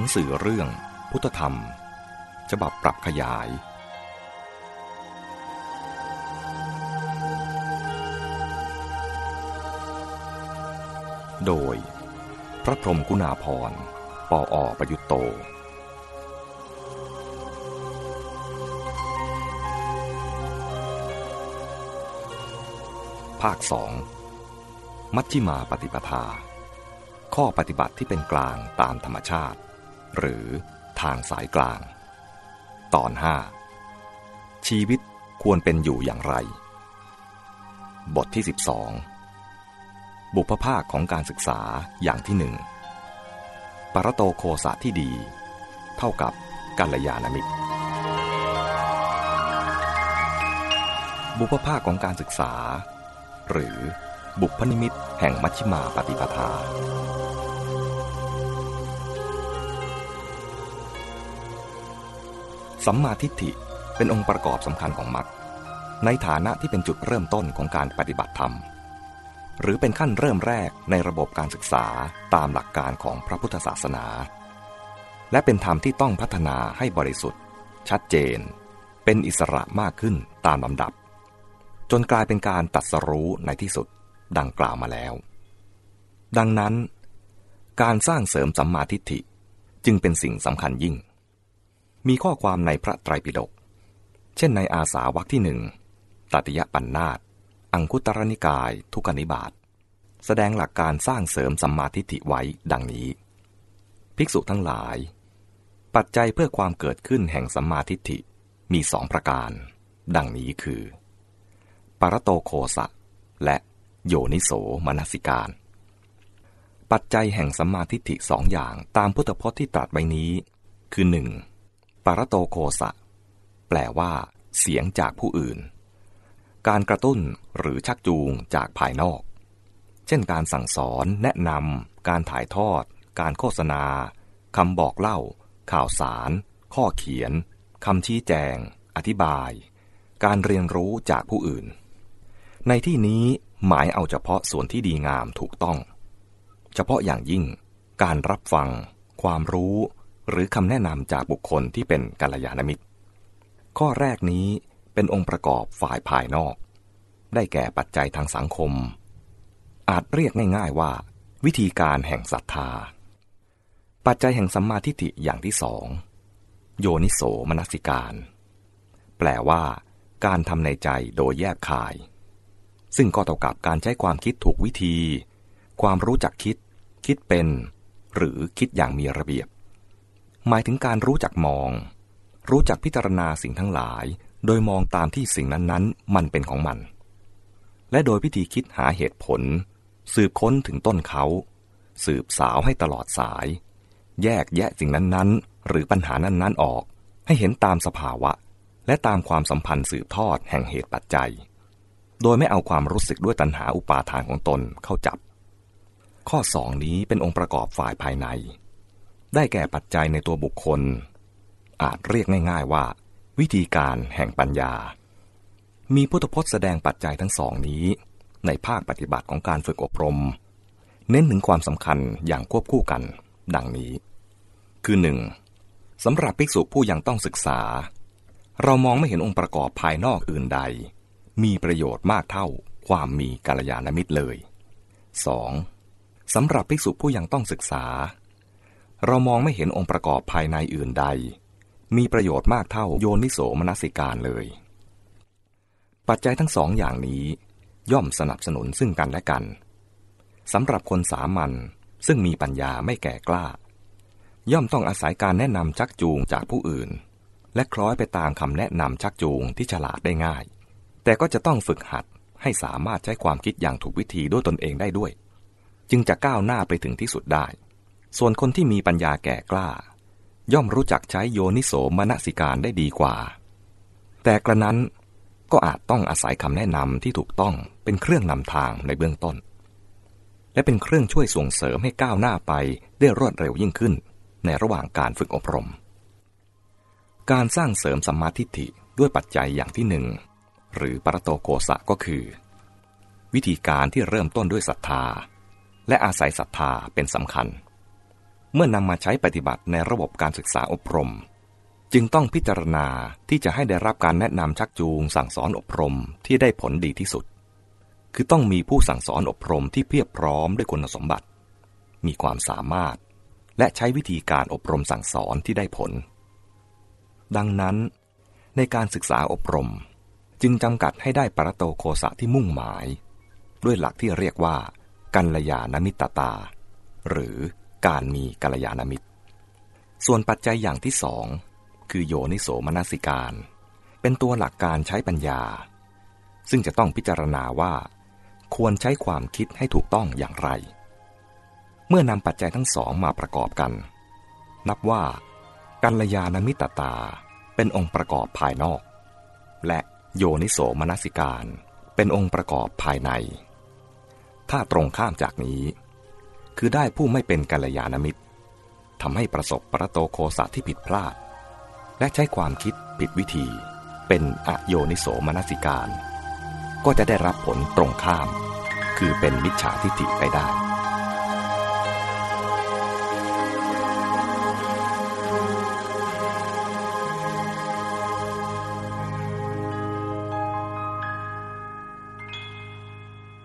นังสือเรื่อง พุทธธรรม ฉบับปรับขยาย โดย พระพรมกุณาพรปออประยุตโต ภาคสองมัชฌิมาปฏิปทา ข้อปฏิบัติที่เป็นกลางตามธรรมชาติ หรือทางสายกลาง ตอน 5 ชีวิตควรเป็นอยู่อย่างไร บทที่ 12 บุพภาคของการศึกษาอย่างที่หนึ่งปรโตโคสะที่ดี เท่ากับกัลยาณมิตร บุพภาคของการศึกษา หรือบุพนิมิตแห่งมัชฌิมาปฏิปทา สัมมาทิฏฐิเป็นองค์ประกอบสำคัญของมรรคในฐานะที่เป็นจุดเริ่มต้นของการปฏิบัติธรรม หรือเป็นขั้นเริ่มแรกในระบบการศึกษาตามหลักการของพระพุทธศาสนา และเป็นธรรมที่ต้องพัฒนาให้บริสุทธิ์ ชัดเจน เป็นอิสระมากขึ้นตามลำดับ จนกลายเป็นการตัดสรู้ในที่สุดดังกล่าวมาแล้ว ดังนั้น การสร้างเสริมสัมมาทิฏฐิจึงเป็นสิ่งสำคัญยิ่ง มีข้อความในพระไตรปิฎก เช่นในอาสาวักที่หนึ่งตติยปัญนนาต อังคุตรนิกาย ทุกนิบาต แสดงหลักการสร้างเสริมสัมมาทิฏฐิไว้ดังนี้ ภิกษุทั้งหลาย ปัจจัยเพื่อความเกิดขึ้นแห่งสัมมาทิฏฐิมีสองประการ ดังนี้คือ ปรโตโคสะ และโยนิโสมนสิการ ปัจจัยแห่งสัมมาทิฏฐิสองอย่างตามพุทธพจน์ที่ตรัสไว้นี้ คือหนึ่ง ปรโตโคสะ แปลว่า เสียงจากผู้อื่น การกระตุ้นหรือชักจูงจากภายนอก เช่นการสั่งสอนแนะนำการถ่ายทอด การโฆษณาคำบอกเล่า ข่าวสาร ข้อเขียนคำชี้แจง อธิบาย การเรียนรู้จากผู้อื่น ในที่นี้หมายเอาเฉพาะส่วนที่ดีงามถูกต้อง เฉพาะอย่างยิ่ง การรับฟัง ความรู้ หรือคำแนะนำจากบุคคลที่เป็นกัลยาณมิตร ข้อแรกนี้เป็นองค์ประกอบฝ่ายภายนอก ได้แก่ปัจจัยทางสังคม อาจเรียกง่ายๆว่า วิธีการแห่งศรัทธา ปัจจัยแห่งสัมมาทิฏฐิอย่างที่สอง โยนิโสมนสิการ แปลว่า การทำในใจโดยแยกคาย ซึ่งก็เท่ากับการใช้ความคิดถูกวิธี ความรู้จักคิด คิดเป็น หรือคิดอย่างมีระเบียบ หมายถึงการรู้จักมอง รู้จักพิจารณาสิ่งทั้งหลาย โดยมองตามที่สิ่งนั้นๆ มันเป็นของมัน และโดยพิธีคิดหาเหตุผล สืบค้นถึงต้นเขา สืบสาวให้ตลอดสาย แยกแยะสิ่งนั้นๆ หรือปัญหานั้นๆออก ให้เห็นตามสภาวะ และตามความสัมพันธ์สืบทอดแห่งเหตุปัจจัย โดยไม่เอาความรู้สึกด้วยตัณหาอุปาทานของตนเข้าจับ ข้อสองนี้เป็นองค์ประกอบฝ่ายภายใน ได้แก่ปัจจัยในตัวบุคคล อาจเรียกง่ายๆว่า วิธีการแห่งปัญญา มีพุทธพจน์แสดงปัจจัยทั้งสองนี้ ในภาคปฏิบัติของการฝึกอบรม เน้นถึงความสำคัญอย่างควบคู่กัน ดังนี้ คือหนึ่งสำหรับภิกษุผู้ยังต้องศึกษา เรามองไม่เห็นองค์ประกอบภายนอกอื่นใด มีประโยชน์มากเท่าความมีกัลยาณมิตรเลย 2. สำหรับภิกษุผู้ยังต้องศึกษา เรามองไม่เห็นองค์ประกอบภายในอื่นใด มีประโยชน์มากเท่าโยนิโสมนสิการเลย ปัจจัยทั้งสองอย่างนี้ ย่อมสนับสนุนซึ่งกันและกันสำหรับคนสามัญซึ่งมีปัญญาไม่แก่กล้า ย่อมต้องอาศัยการแนะนำชักจูงจากผู้อื่น และคล้อยไปตามคำแนะนำชักจูงที่ฉลาดได้ง่าย แต่ก็จะต้องฝึกหัดให้สามารถใช้ความคิดอย่างถูกวิธีด้วยตนเองได้ด้วย จึงจะก้าวหน้าไปถึงที่สุดได้ ส่วนคนที่มีปัญญาแก่กล้า ย่อมรู้จักใช้โยนิโสมนสิการได้ดีกว่า แต่กระนั้นก็อาจต้องอาศัยคำแนะนำที่ถูกต้องเป็นเครื่องนำทางในเบื้องต้น และเป็นเครื่องช่วยส่งเสริมให้ก้าวหน้าไปได้รวดเร็วยิ่งขึ้น ในระหว่างการฝึกอบรม การสร้างเสริมสัมมาทิฏฐิด้วยปัจจัยอย่างที่หนึ่งหรือปรโตโกสะก็คือ วิธีการที่เริ่มต้นด้วยศรัทธา และอาศัยศรัทธาเป็นสำคัญ เมื่อนำมาใช้ปฏิบัติในระบบการศึกษาอบรม จึงต้องพิจารณาที่จะให้ได้รับการแนะนำชักจูงสั่งสอนอบรมที่ได้ผลดีที่สุด คือต้องมีผู้สั่งสอนอบรมที่เพียบพร้อมด้วยคุณสมบัติ มีความสามารถ และใช้วิธีการอบรมสั่งสอนที่ได้ผล ดังนั้น ในการศึกษาอบรม จึงจำกัดให้ได้ปรโตโคสะที่มุ่งหมาย ด้วยหลักที่เรียกว่า กัลยาณมิตรตา หรือ การมีกัลยาณมิตร ส่วนปัจจัยอย่างที่สองคือโยนิโสมนสิการ เป็นตัวหลักการใช้ปัญญา ซึ่งจะต้องพิจารณาว่า ควรใช้ความคิดให้ถูกต้องอย่างไร เมื่อนำปัจจัยทั้งสองมาประกอบกัน นับว่ากัลยาณมิตรตาเป็นองค์ประกอบภายนอก และโยนิโสมนสิการ เป็นองค์ประกอบภายใน ถ้าตรงข้ามจากนี้ คือได้ผู้ไม่เป็นกัลยาณมิตรทำให้ประสบประโตโคสะที่ผิดพลาด และใช้ความคิดผิดวิธี เป็นอโยนิโสมนสิการ ก็จะได้รับผลตรงข้าม คือเป็นมิจฉาทิฏฐิไปได้